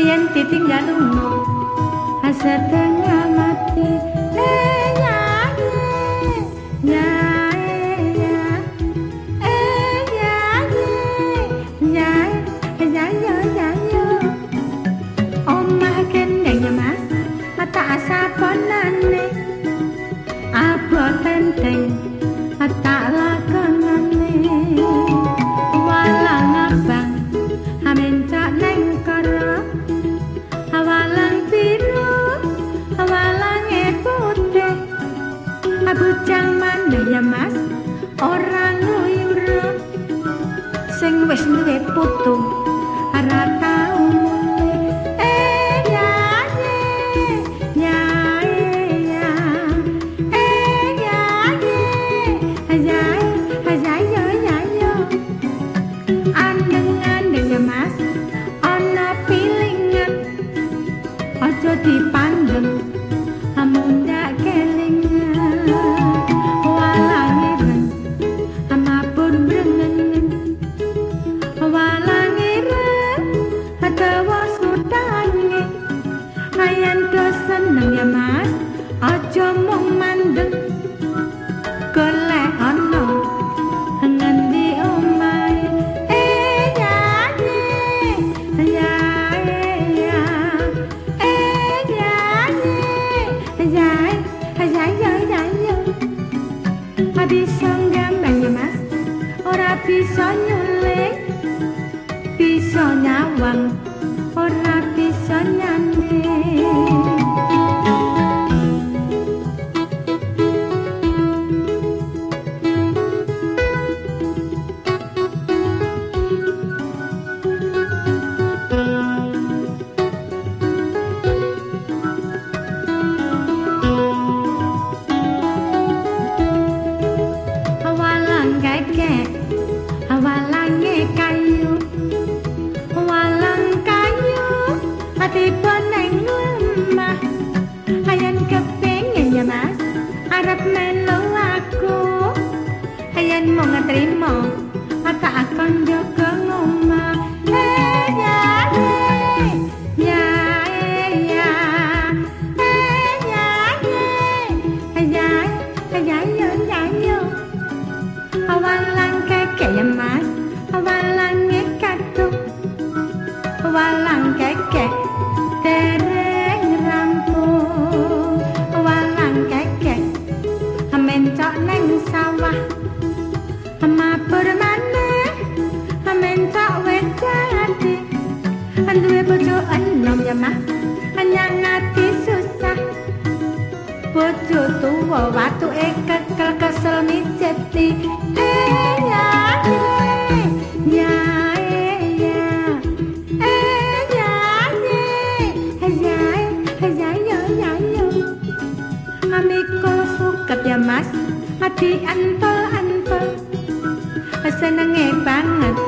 yen ditinggal lunga setengah mati. Eh ya eh ponane abot tenteng abujang mana ya mas? Orang nguyur sing wis duwe putu ora tau eh ya ya ya eh ya ya ya ya ya ya andeng-andeng ya mas. Ana pilingan aja dipandeng. Amundak Thank you. Ngambang ya mas? Ora bisa nyulik bisa nyawang ora bisa nyanding ati neng lemah ayan kepengin ya mas arep melu aku ayan mau ngeterima tak akan jaga duwe bojo enom ya mas anyang ati susah. Bojo tuwa watuke kekel kesel ya mas. Ati antol antol senenge banget